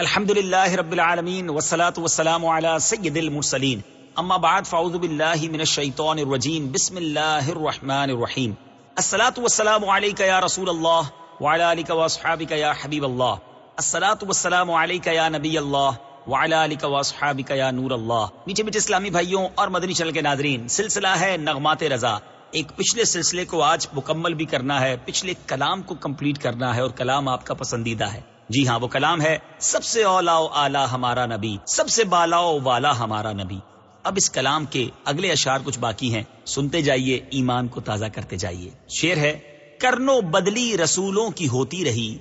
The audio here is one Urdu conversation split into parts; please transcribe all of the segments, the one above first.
الحمد للہ رب العالمین والصلاة والسلام على سید المرسلین. اما بعد فاعوذ باللہ من الشیطان الرجیم. بسم اللہ الرحمن الرحیم. الصلاة والسلام علیکہ یا رسول اللہ وعلى آلک واصحابک یا حبیب اللہ. الصلاة والسلام علیکہ یا نبی اللہ وعلى آلک واصحابک یا نور اللہ. میٹھے میٹھے اسلامی بھائیوں اور مدنی چینل کے ناظرین، سلسلہ ہے نغمات رضا. ایک پچھلے سلسلے کو آج مکمل بھی کرنا ہے، پچھلے کلام کو کمپلیٹ کرنا ہے اور کلام آپ کا پسندیدہ ہے۔ جی ہاں وہ کلام ہے، سب سے اولا و اعلی ہمارا نبی، سب سے بالا و والا ہمارا نبی۔ اب اس کلام کے اگلے اشعار کچھ باقی ہیں، سنتے جائیے، ایمان کو تازہ کرتے جائیے۔ شیر ہے، کرنو بدلی رسولوں کی ہوتی رہی،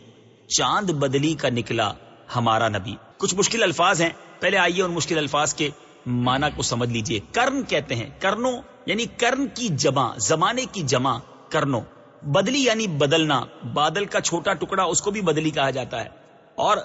چاند بدلی کا نکلا ہمارا نبی۔ کچھ مشکل الفاظ ہیں، پہلے آئیے ان مشکل الفاظ کے معنی کو سمجھ لیجیے۔ کرن کہتے ہیں، کرنو یعنی کرن کی جمع، زمانے کی جمع، کرنو۔ بدلی یعنی بدلنا، بادل کا چھوٹا ٹکڑا اس کو بھی بدلی کہا جاتا ہے۔ اور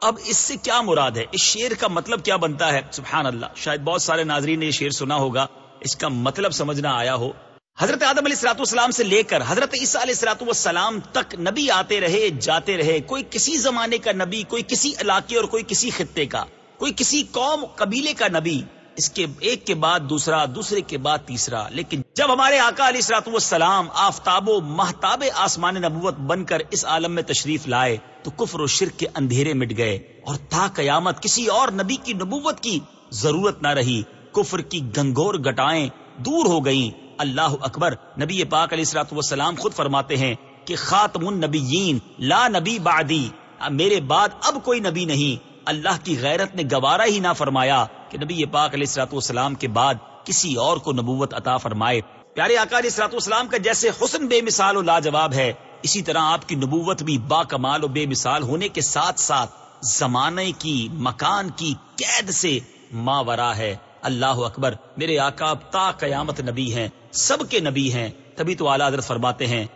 اب اس سے کیا مراد ہے؟ اس شیر کا مطلب کیا بنتا ہے؟ سبحان اللہ، شاید بہت سارے ناظرین نے یہ شیر سنا ہوگا۔ اس کا مطلب سمجھنا آیا ہو۔ حضرت آدم علیہ السلاط والسلام سے لے کر حضرت عیسیٰ علیہ السلاط والسلام تک نبی آتے رہے، جاتے رہے، کوئی کسی زمانے کا نبی، کوئی کسی علاقے اور کوئی کسی خطے کا، کوئی کسی قوم قبیلے کا نبی اس کے ایک کے بعد دوسرا، دوسرے کے بعد تیسرا۔ لیکن جب ہمارے آقا علیہ السلاط والسلام آفتاب و محتاب آسمان نبوت بن کر اس عالم میں تشریف لائے تو کفر و شرک کے اندھیرے مٹ گئے اور تا قیامت کسی اور نبی کی نبوت کی ضرورت نہ رہی۔ کفر کی گنگور گٹائیں دور ہو گئیں۔ اللہ اکبر نبی پاک علیہ السلاط والسلام خود فرماتے ہیں کہ خاتم النبیین لا نبی بعدی۔ میرے بعد اب کوئی نبی نہیں۔ اللہ کی غیرت نے گوارا ہی نہ فرمایا کہ نبی پاک علیہ السلاط والسلام کے بعد کسی اور کو نبوت عطا فرمائے۔ پیارے آقا علیہ السلاط والسلام کا جیسے حسن بے مثال و لاجواب ہے، اسی طرح آپ کی نبوت بھی با کمال و بے مثال ہونے کے ساتھ ساتھ زمانے کی، مکان کی قید سے ماورا ہے۔ اللہ اکبر، میرے آقا اب تا قیامت نبی ہیں، سب کے نبی ہیں۔ تبھی تو اعلیٰ حضرت فرماتے ہیں،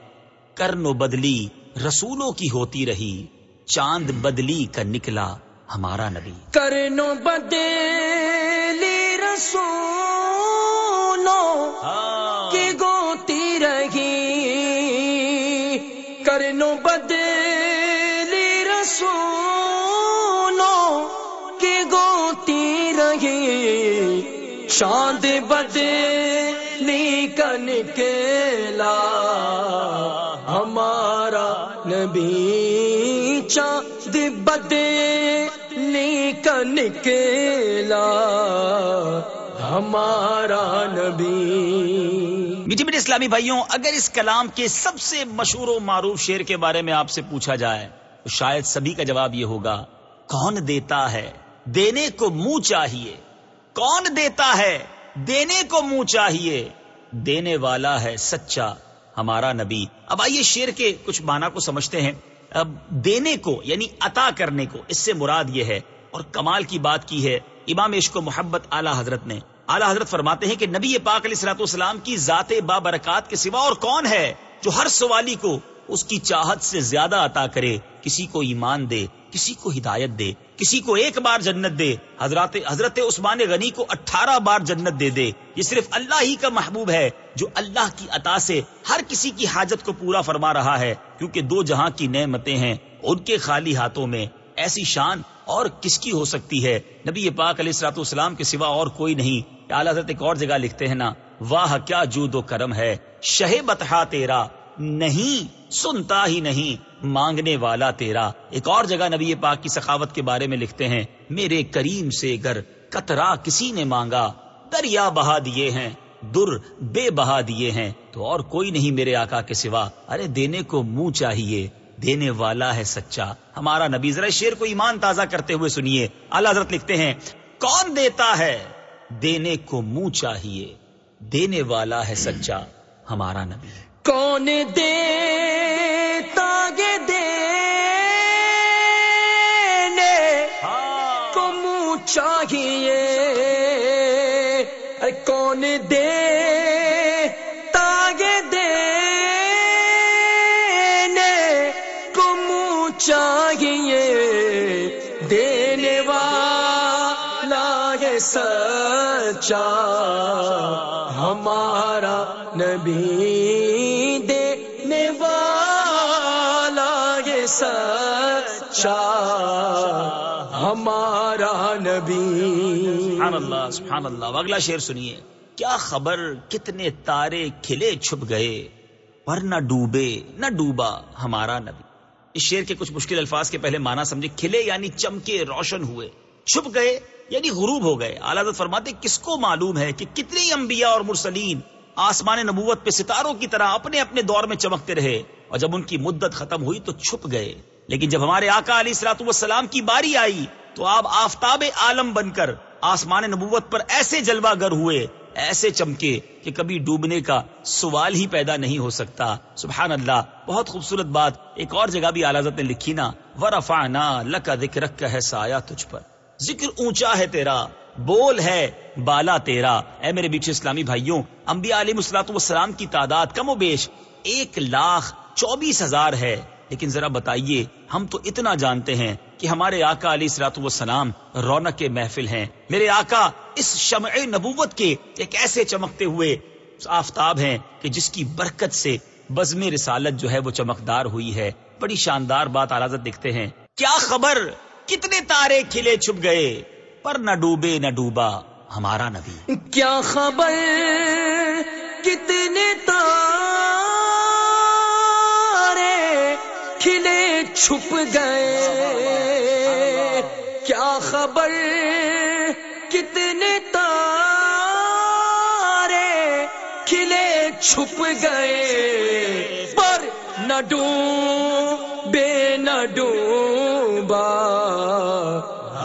کرن و بدلی رسولوں کی ہوتی رہی، چاند بدلی کا نکلا۔ ہمارا نبی۔ کرنو بدلی رسولوں کی گوتی رہی۔ کرنو بدلی رسولوں کی گوتی رہی۔ چاند بدلی کا نکلا ہمارا نبی چاند بدلی کا نکلا ہمارا نبی۔ میٹھے میٹھے اسلامی بھائیوں، اگر اس کلام کے سب سے مشہور و معروف شیر کے بارے میں آپ سے پوچھا جائے، تو شاید سبھی کا جواب یہ ہوگا، کون دیتا ہے؟ دینے کو منہ چاہیے۔ کون دیتا ہے؟ دینے کو منہ چاہیے۔ دینے والا ہے سچا، ہمارا نبی۔ اب آئیے شیر کے کچھ معنی کو سمجھتے ہیں۔ اب دینے کو یعنی عطا کرنے کو، اس سے مراد یہ ہے اور کمال کی بات کی ہے۔ امام عشق و محبت اعلی حضرت نے۔ اعلی حضرت فرماتے ہیں کہ نبی پاک علیہ السلاط والسلام کی ذات بابرکات کے سوا اور کون ہے جو ہر سوالی کو اس کی چاہت سے زیادہ عطا کرے، کسی کو ایمان دے، کسی کو ہدایت دے، کسی کو ایک بار جنت دے۔ حضرات حضرت عثمان غنی کو اٹھارہ بار جنت دے دے۔ یہ صرف اللہ ہی کا محبوب ہے جو اللہ کی عطا سے ہر کسی کی حاجت کو پورا فرما رہا ہے، کیونکہ دو جہاں کی نعمتیں ہیں، ان کے خالی ہاتھوں میں۔ ایسی شان اور کس کی ہو سکتی ہے؟ نبی پاک علیہ السلاط والسلام کے سوا اور کوئی نہیں۔ اعلیٰ حضرت ایک اور جگہ لکھتے ہیں نا، واہ، کیا جود و کرم ہے۔ شہ بتہا تیرا، نہیں، سنتا ہی نہیں، مانگنے والا تیرا۔ ایک اور جگہ نبی پاک کی سخاوت کے بارے میں لکھتے ہیں، میرے کریم سے گر کترا کسی نے مانگا، دریا بہا دیے ہیں، در بے بہا دیے ہیں۔ تو اور کوئی نہیں میرے آقا کے سوا۔ ارے، دینے کو منہ چاہیے۔ دینے والا ہے سچا۔ ہمارا نبی ذرا شیر کو ایمان تازہ کرتے ہوئے سنیے۔ اللہ حضرت لکھتے ہیں، کون دیتا ہے؟ دینے کو منہ چاہیے۔ دینے والا ہے سچا۔ ہمارا نبی۔ کون دے تاگے دے کو منہ چاہیے؟ کون دے سچا ہمارا نبی دینے والا یہ سچا ہمارا نبی۔ سبحان اللہ سبحان اللہ اگلا شعر سنیے۔ کیا خبر؟ کتنے تارے کھلے چھپ گئے، پر نہ ڈوبے، نہ ڈوبا ہمارا نبی۔ اس شعر کے کچھ مشکل الفاظ کے پہلے معنی سمجھے کھلے یعنی چمکے، روشن ہوئے، چھپ گئے یعنی غروب ہو گئے۔ اعلیٰ فرماتے کس کو معلوم ہے کہ کتنے انبیاء اور مرسلین آسمان نبوت پہ ستاروں کی طرح اپنے اپنے دور میں چمکتے رہے اور جب ان کی مدت ختم ہوئی تو چھپ گئے۔ لیکن جب ہمارے آقا علی سلاط والسلام کی باری آئی تو آپ آفتاب عالم بن کر آسمان نبوت پر ایسے جلوہ گر ہوئے، ایسے چمکے کہ کبھی ڈوبنے کا سوال ہی پیدا نہیں ہو سکتا۔ سبحان اللہ، بہت خوبصورت بات۔ ایک اور جگہ بھی اعلیٰ نے لکھی نا، ورفعنا لک ذکرک ہے سایہ تجھ پر۔ ذکر اونچا ہے تیرا، بول ہے بالا تیرا۔ اے میرے بیچ اسلامی بھائیوں، انبیاء علیہ مسلاط والسلام کی تعداد کم و بیش ایک لاکھ چوبیس ہزار ہے۔ لیکن ذرا بتائیے، ہم تو اتنا جانتے ہیں کہ ہمارے آقا علی سلاط والسلام رونق محفل ہیں۔ میرے آقا، اس شمع نبوت کے ایک ایسے چمکتے ہوئے آفتاب ہیں کہ جس کی برکت سے بزم رسالت جو ہے وہ چمکدار ہوئی ہے۔ بڑی شاندار بات آلازت دیکھتے ہیں۔ کیا خبر؟ کتنے تارے کھلے چھپ گئے پر نہ ڈوبے نہ ڈوبا ہمارا نبی۔ کیا خبر کتنے تارے کھلے چھپ گئے؟ کیا خبر کتنے تارے کھلے چھپ گئے؟ پر نہ ڈوبے نہ ڈوبا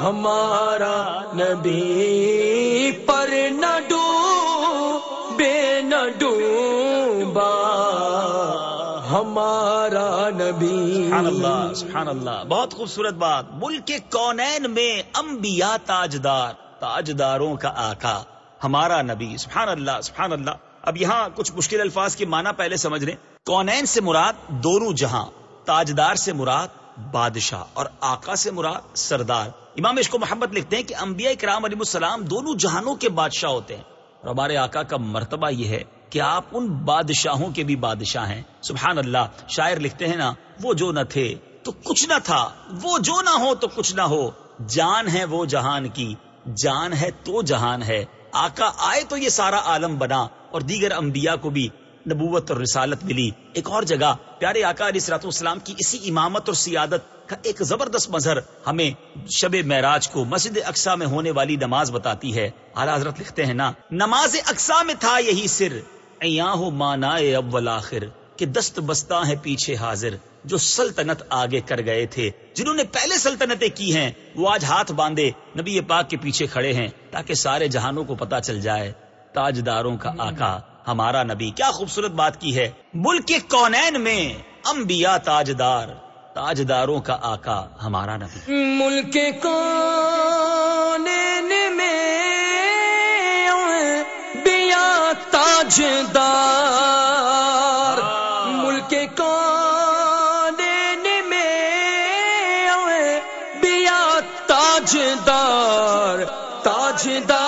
ہمارا نبی پر نہ ڈوبے، نہ ڈوبا ہمارا نبی۔ سبحان اللہ سبحان اللہ۔ بہت خوبصورت بات۔ ملک کے کونین میں انبیاء تاجدار، تاجداروں کا آقا، ہمارا نبی۔ سبحان اللہ سبحان اللہ۔ اب یہاں کچھ مشکل الفاظ کے معنی پہلے سمجھ لیں۔ کونین سے مراد دونوں جہاں، تاجدار سے مراد بادشاہ اور آقا سے مراد سردار۔ امام اس کو محبت لکھتے ہیں کہ انبیاء کرام علیہ السلام دونوں جہانوں کے بادشاہ ہوتے ہیں۔ اور ہمارے آقا کا مرتبہ یہ ہے کہ آپ ان بادشاہوں کے بھی بادشاہ ہیں۔ سبحان اللہ، شاعر لکھتے ہیں نا، وہ جو نہ تھے تو کچھ نہ تھا، وہ جو نہ ہو تو کچھ نہ ہو۔ جان ہے وہ جہان کی، جان ہے تو جہان ہے۔ آقا آئے تو یہ سارا عالم بنا اور دیگر انبیاء کو بھی نبوت اور رسالت ملی۔ ایک اور جگہ، پیارے آقا علیہ سلاط والسلام کی اسی امامت اور سیادت کا ایک زبردست مظہر ہمیں شب معراج کو مسجد اقسا میں ہونے والی نماز بتاتی ہے۔ اعلیٰ حضرت لکھتے ہیں نا، نماز اقسا میں تھا یہی سر۔ ہو مانا اول آخر، کہ دست بستہ ہے پیچھے حاضر، جو سلطنت آگے کر گئے تھے۔ جنہوں نے پہلے سلطنتیں کی ہیں، وہ آج ہاتھ باندھے نبی پاک کے پیچھے کھڑے ہیں، تاکہ سارے جہانوں کو پتا چل جائے۔ تاجداروں کا آقا ہمارا نبی کیا خوبصورت بات کی ہے۔ ملک کے کونین میں انبیاء تاجدار، تاجداروں کا آقا ہمارا نبی۔ ملک کونین میں بیا تاجدار۔ ملک کونین میں بیا تاجدار تاجداروں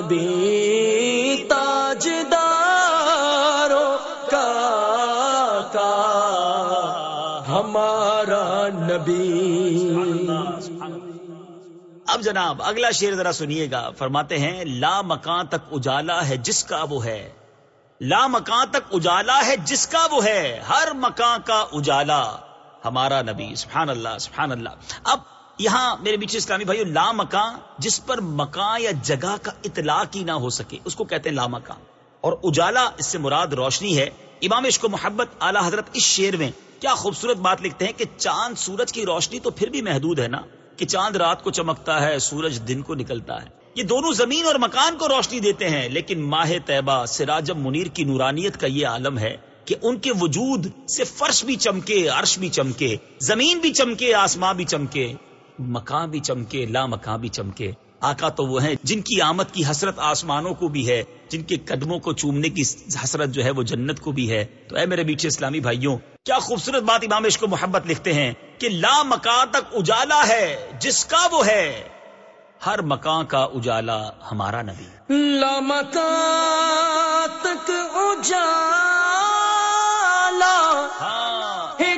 نبی تاجداروں کا کا ہمارا نبی۔ اب جناب، اگلا شعر ذرا سنیے گا۔ فرماتے ہیں، لا مکان تک اجالا ہے جس کا وہ ہے۔ لا مکان تک اجالا ہے جس کا وہ ہے۔ ہر مکان کا اجالا ہمارا نبی۔ سبحان اللہ سبحان اللہ۔ اب یہاں میرے بیچ اسلامی بھائی لا مکان، جس پر مکان یا جگہ کا اطلاق ہی نہ ہو سکے، اس کو کہتے ہیں لا مکان۔ اور اجالا، اس سے مراد روشنی ہے۔ امام عشق و محبت، اعلی حضرت اس شعر میں کیا خوبصورت بات لکھتے ہیں کہ چاند سورج کی روشنی تو پھر بھی محدود ہے نا؟ کہ چاند رات کو چمکتا ہے، سورج دن کو نکلتا ہے۔ یہ دونوں زمین اور مکان کو روشنی دیتے ہیں، لیکن ماہ طیبہ سراجم منیر کی نورانیت کا یہ عالم ہے کہ ان کے وجود سے فرش بھی چمکے، عرش بھی چمکے، زمین بھی چمکے آسمان بھی چمکے۔ مکان بھی چمکے لا مکان بھی چمکے۔ آقا تو وہ ہیں جن کی آمد کی حسرت آسمانوں کو بھی ہے جن کے قدموں کو چومنے کی حسرت جو ہے وہ جنت کو بھی ہے۔ تو اے میرے بیچے اسلامی بھائیوں کیا خوبصورت بات امام عشق و محبت لکھتے ہیں کہ لا مکان تک اجالا ہے جس کا وہ ہے ہر مکان کا اجالا ہمارا نبی۔ لمکا تک اجالا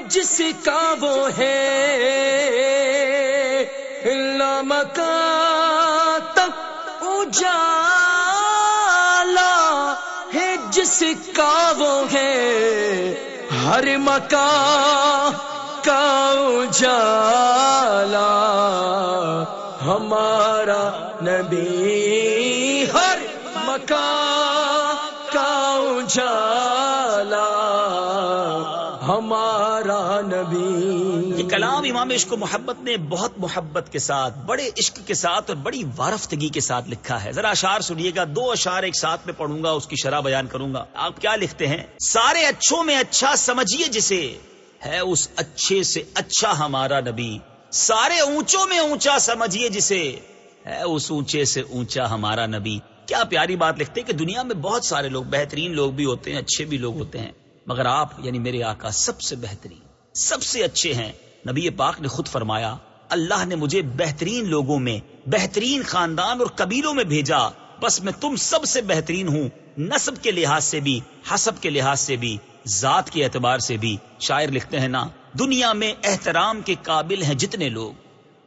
جس کا وہ ہے۔ لامکا تک اجالا ہے جس کا وہ ہے، ہر مکان کا اجالا۔ ہمارا نبی ہر مکان کا اجالا۔ ہمارا نبی۔ یہ کلام امام عشق و محبت نے بہت محبت کے ساتھ، بڑے عشق کے ساتھ اور بڑی وارفتگی کے ساتھ لکھا ہے۔ ذرا اشار سنیے گا، دو اشار ایک ساتھ میں پڑھوں گا، اس کی شرح بیان کروں گا۔ آپ کیا لکھتے ہیں؟ سارے اچھوں میں اچھا سمجھیے جسے، ہے اس اچھے سے اچھا ہمارا نبی۔ سارے اونچوں میں اونچا سمجھیے جسے، ہے اس اونچے سے اونچا ہمارا نبی۔ کیا پیاری بات لکھتے ہیں کہ دنیا میں بہت سارے لوگ، بہترین لوگ بھی ہوتے ہیں، اچھے بھی لوگ ہوتے ہیں۔ مگر آپ یعنی میرے آقا سب سے بہترین، سب سے اچھے ہیں۔ نبی پاک نے خود فرمایا، اللہ نے مجھے بہترین لوگوں میں، بہترین خاندان اور قبیلوں میں بھیجا۔ بس میں تم سب سے بہترین ہوں نصب کے لحاظ سے بھی، حسب کے لحاظ سے بھی، ذات کے اعتبار سے بھی۔ شاعر لکھتے ہیں نا، دنیا میں احترام کے قابل ہیں جتنے لوگ۔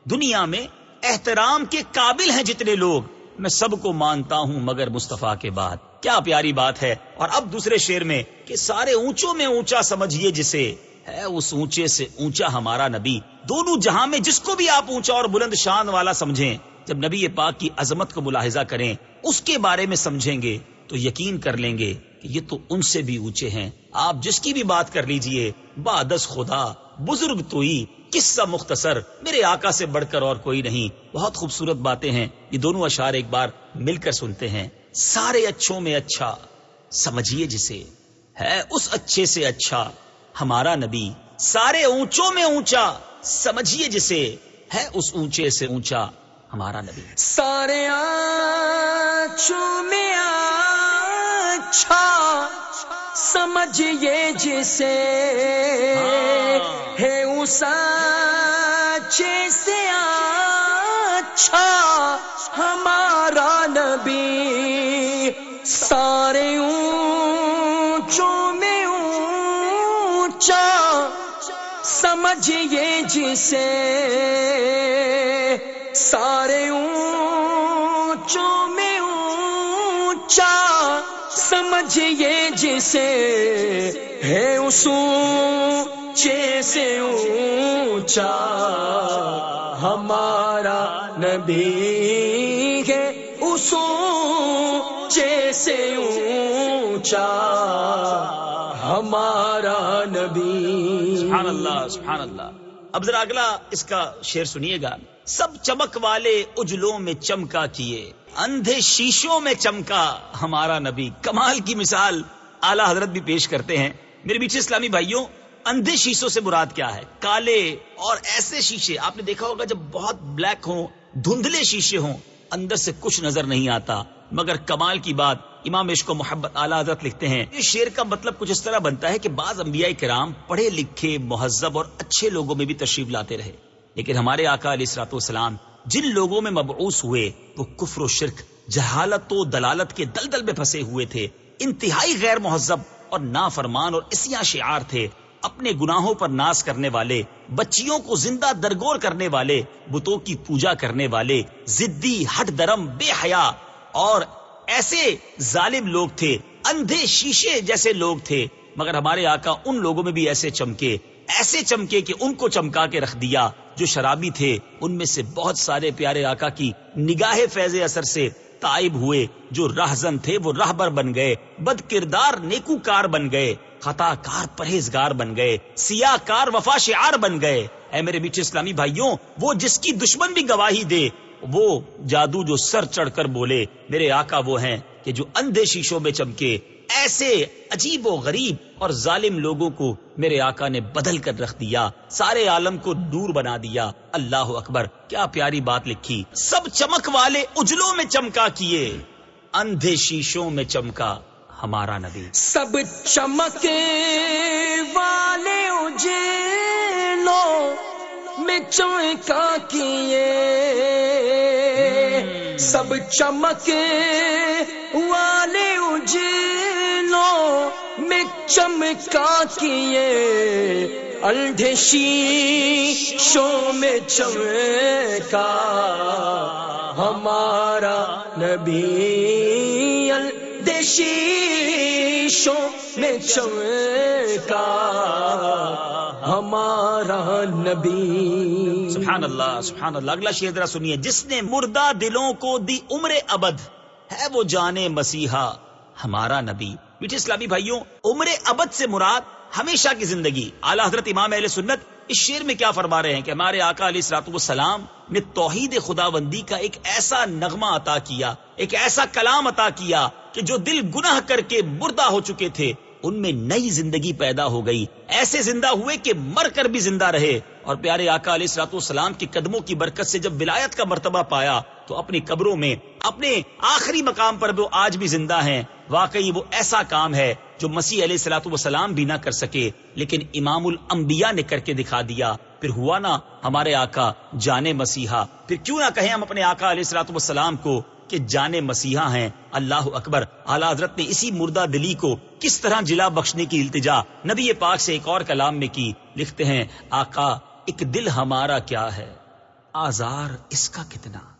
دنیا میں احترام کے قابل ہیں جتنے لوگ۔ میں سب کو مانتا ہوں مگر مصطفیٰ کے بعد۔ کیا پیاری بات ہے۔ اور اب دوسرے شعر میں کہ سارے اونچوں میں اونچا سمجھیے جسے۔ ہے اس اونچے سے اونچا ہمارا نبی۔ دونوں جہاں میں جس کو بھی آپ اونچا اور بلند شان والا سمجھیں۔ جب نبی پاک کی عظمت کو ملاحظہ کریں، اس کے بارے میں سمجھیں گے، تو یقین کر لیں گے کہ یہ تو ان سے بھی اونچے ہیں۔ آپ جس کی بھی بات کر لیجیے۔ بادس خدا، بزرگ تو قصہ مختصر، میرے آقا سے بڑھ کر اور کوئی نہیں۔ بہت خوبصورت باتیں ہیں۔ یہ دونوں اشعار ایک بار مل کر سنتے ہیں۔ سارے اچھوں میں اچھا سمجھیے جسے ہے اس اچھے سے اچھا۔ ہمارا نبی سارے اونچوں میں اونچا سمجھیے جسے ہے اس اونچے سے اونچا۔ ہمارا نبی سارے آنچوں میں اچھا سمجھیے جسے ہے اس اچھے سے اچھا ہمارا نبی سارے اونچوں میں اونچا سمجھیے جسے سارے اونچوں میں اونچا سمجھیے جسے ہے اس اونچے سے اونچا ہمارا نبی ہے، اس اونچے سے اونچا ہمارا نبی۔ سبحان اللہ سبحان اللہ۔ اب ذرا اگلا اس کا شعر سنیے گا۔ سب چمک والے اجلوں میں چمکا کیے، اندھے شیشوں میں چمکا ہمارا نبی۔ کمال کی مثال اعلی حضرت بھی پیش کرتے ہیں۔ میرے پیچھے اسلامی بھائیوں اندھے شیشوں سے مراد کیا ہے؟ کالے اور ایسے شیشے۔ آپ نے دیکھا ہوگا جب بہت بلیک ہوں، دھندلے شیشے ہوں، اندر سے کچھ نظر نہیں آتا۔ مگر کمال کی بات، امام عشق و محبت اعلی حضرت لکھتے ہیں۔ اس شعر کا مطلب کچھ اس طرح بنتا ہے کہ بعض انبیاء کرام پڑھے لکھے، مہذب اور اچھے لوگوں میں بھی تشریف لاتے رہے۔ لیکن ہمارے آقا علیہ السلاط والسلام جن لوگوں میں مبعوث ہوئے، وہ کفر و شرک، جہالت و دلالت کے دلدل میں پھنسے ہوئے تھے۔ انتہائی غیر مہذب اور نافرمان اور اسیاں شعار تھے۔ اپنے گناہوں پر ناس کرنے والے، بچیوں کو زندہ درگور کرنے والے، بتوں کی پوجا کرنے والے، زدی ہٹ درم بے حیا۔ اور ایسے ظالم لوگ تھے، اندھے شیشے جیسے لوگ تھے، مگر ہمارے آقا ان لوگوں میں بھی ایسے چمکے ایسے چمکے کہ ان کو چمکا کے رکھ دیا۔ جو شرابی تھے، ان میں سے بہت سارے پیارے آقا کی نگاہ فیض اثر سے تائب ہوئے۔ جو راہزن تھے، وہ راہبر بن گئے، بد کردار نیکو کار بن گئے۔ خطا کار پرہیزگار بن گئے سیاہ کار وفا شعار بن گئے۔ اے میرے بیچ اسلامی بھائیوں، وہ جس کی دشمن بھی گواہی دے، وہ جادو جو سر چڑھ کر بولے، میرے آقا وہ ہیں کہ جو اندھے شیشوں میں چمکے، ایسے عجیب و غریب اور ظالم لوگوں کو میرے آقا نے بدل کر رکھ دیا، سارے عالم کو دور بنا دیا۔ اللہ اکبر، کیا پیاری بات لکھی۔ سب چمک والے اجلوں میں چمکا کیے، اندھے شیشوں میں چمکا۔ ہمارا نبی۔ سب چمکے والے اجلو میں چمکا کیے۔ سب چمکے والے اجلو میں چمکا کیے۔ الڈھشی شو میں چمکا۔ ہمارا نبی۔ الدشی شو میں چمکا ہمارا نبی۔ سبحان اللہ سبحان اللہ اگلا شعر ذرا سنیے۔ جس نے مردہ دلوں کو دی عمر ابد، ہے وہ جانے مسیحا، ہمارا نبی۔ میٹھے اسلامی بھائیوں، عمر ابد سے مراد ہمیشہ کی زندگی۔ اعلیٰ حضرت امام اہل سنت اس شعر میں کیا فرما رہے ہیں کہ ہمارے آقا علیہ السلاط والسلام نے توحید خدا بندی کا ایک ایسا نغمہ عطا کیا، ایک ایسا کلام عطا کیا کہ جو دل گناہ کر کے مردہ ہو چکے تھے، ان میں نئی زندگی پیدا ہو گئی۔ ایسے زندہ ہوئے کہ مر کر بھی زندہ رہے۔ اور پیارے آقا علیہ السلاط والسلام کے قدموں کی برکت سے جب ولایت کا مرتبہ پایا تو اپنی قبروں میں، اپنے آخری مقام پر وہ آج بھی زندہ ہیں۔ واقعی وہ ایسا کام ہے جو مسیح علیہ السلاۃ وسلام بھی نہ کر سکے، لیکن امام الانبیاء نے کر کے دکھا دیا۔ پھر ہوا نا ہمارے آقا جانے مسیحا۔ پھر کیوں نہ کہیں ہم اپنے آقا علیہ السلاۃ والسلام کو کہ جانے مسیحا ہیں۔ اللہ اکبر، اعلی حضرت نے اسی مردہ دلی کو کس طرح جلا بخشنے کی التجا نبی پاک سے ایک اور کلام میں کی۔ لکھتے ہیں، آقا، ایک دل ہمارا کیا ہے؟ آزار اس کا کتنا؟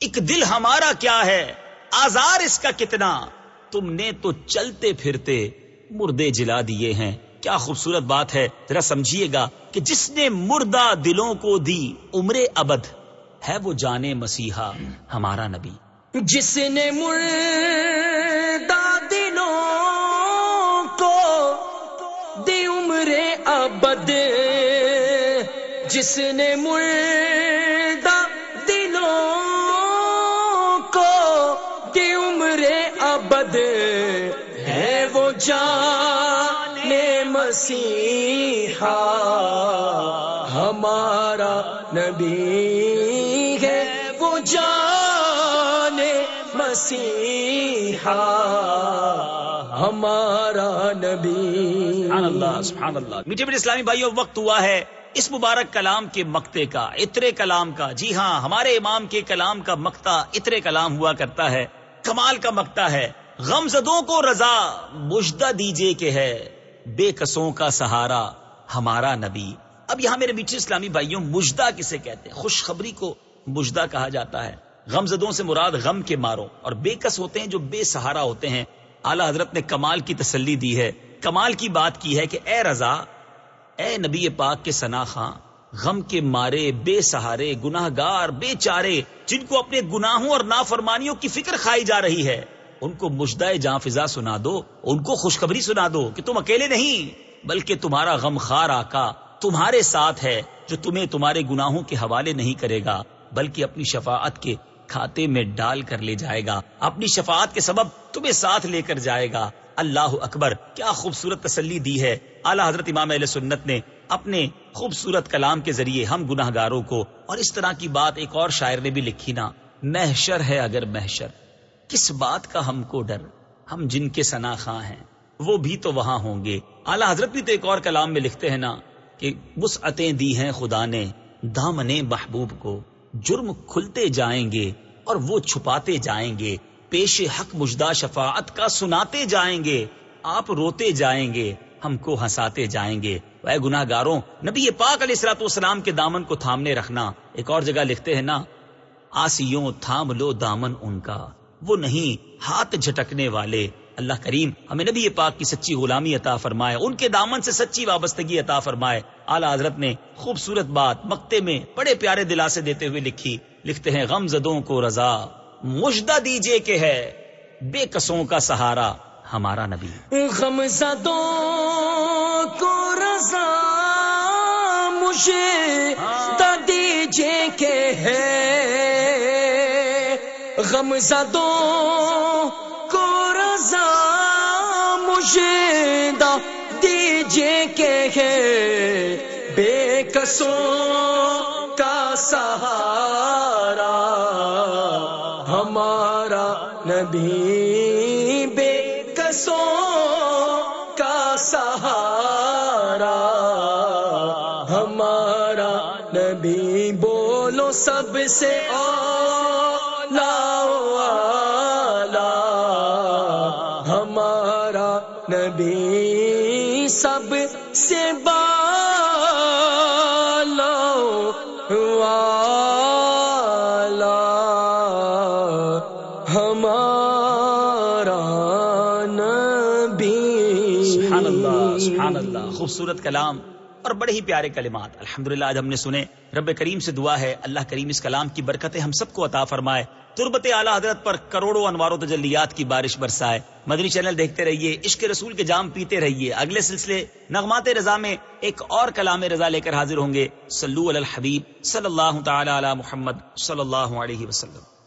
ایک دل ہمارا کیا ہے؟ آزار اس کا کتنا؟ تم نے تو چلتے پھرتے مردے جلا دیے ہیں۔ کیا خوبصورت بات ہے۔ ذرا سمجھیے گا کہ جس نے مردہ دلوں کو دی عمر ابد، ہے وہ جانے مسیحا ہمارا نبی۔ جس نے مردہ دلوں کو دی عمر ابد، جس نے مردہ ابد ہے وہ جان مسیحا، ہمارا نبی ہے وہ جان مسیحا، ہمارا نبی۔ سبحان اللہ سبحان اللہ۔ میٹھے میٹھے اسلامی بھائیوں وقت ہوا ہے اس مبارک کلام کے مکتے کا، اترے کلام کا۔ جی ہاں ہمارے امام کے کلام کا مکتا اترے کلام ہوا کرتا ہے۔ کمال کا مکتا ہے۔ غم زدوں کو رضا مجدہ دیجے کہ ہے۔ بے کسوں کا سہارا ہمارا نبی۔ اب یہاں میرے میٹھے اسلامی بھائیوں، مجدہ کسے کہتے ہیں؟ خوشخبری کو مجدہ کہا جاتا ہے۔ غم زدوں سے مراد غم کے ماروں۔ اور بے کس ہوتے ہیں جو بے سہارا ہوتے ہیں؟ اعلی حضرت نے کمال کی تسلی دی ہے۔ کمال کی بات کی ہے کہ اے رضا، اے نبی پاک کے سنا خاں غم کے مارے، بے سہارے گناہ گار بے چارے، جن کو اپنے گناہوں اور نافرمانیوں کی فکر کھائی جا رہی ہے۔ ان کو مجدہ جاں فضا سنا دو، ان کو خوشخبری سنا دو کہ تم اکیلے نہیں، بلکہ تمہارا غم خار آقا تمہارے ساتھ ہے جو تمہیں تمہارے گناہوں کے حوالے نہیں کرے گا، بلکہ اپنی شفاعت کے کھاتے میں ڈال کر لے جائے گا۔ اپنی شفاعت کے سبب تمہیں ساتھ لے کر جائے گا۔ اللہ اکبر، کیا خوبصورت تسلی دی ہے۔ اعلی حضرت امام علیہ سنت نے اپنے خوبصورت کلام کے ذریعے ہم گناہ گاروں کو، اور اس طرح کی بات ایک اور شاعر نے بھی لکھی نا، محشر ہے اگر محشر۔ کس بات کا ہم کو ڈر؟ ہم جن کے سنا خاں ہیں، وہ بھی تو وہاں ہوں گے۔ اعلی حضرت بھی تو ایک اور کلام میں لکھتے ہیں نا کہ وسعتیں دی ہیں خدا نے دامنے محبوب کو۔ جرم کھلتے جائیں گے اور وہ چھپاتے جائیں گے۔ پیش حق مجدہ شفاعت کا سناتے جائیں گے۔ آپ روتے جائیں گے، ہم کو ہنساتے جائیں گے۔ اے گناہ گاروں نبی پاک علیہ السلاط والسلام کے دامن کو تھامنے رکھنا ایک اور جگہ لکھتے ہیں نا، آسیوں تھام لو دامن ان کا، وہ نہیں، ہاتھ جھٹکنے والے۔ اللہ کریم ہمیں نبی پاک کی سچی غلامی عطا فرمائے، ان کے دامن سے سچی وابستگی عطا فرمائے۔ اعلی حضرت نے خوبصورت بات مکتے میں بڑے پیارے دلاسے دیتے ہوئے لکھی۔ لکھتے ہیں غم زدوں کو رضا، مجدہ دیجے کہ ہے، بے کسوں کا سہارا۔ ہمارا نبی غم زدوں کو رضا مجھے دیجے کہ ہے۔ غم زدوں کو رضا مجھے دا دیجے کہ ہے۔ بے کسوں کا سہارا ہمارا نبی سب سے اولا ہمارا نبی سب سے بالو والا ہمارا نبی سبحان اللہ سبحان اللہ، خوبصورت کلام۔ اور بڑے ہی پیارے کلمات۔ الحمدللہ، آج ہم نے سنے، رب کریم سے دعا ہے، اللہ کریم اس کلام کی برکتیں ہم سب کو عطا فرمائے۔ تربت اعلیٰ حضرت پر کروڑوں انوار و تجلیات کی بارش برسائے۔ مدنی چینل دیکھتے رہیے، عشق رسول کے جام پیتے رہیے۔ اگلے سلسلے نغمات رضا میں ایک اور کلام رضا لے کر حاضر ہوں گے۔ سلو علی الحبیب، صلی اللہ تعالی علی محمد، صلی اللہ علیہ وسلم۔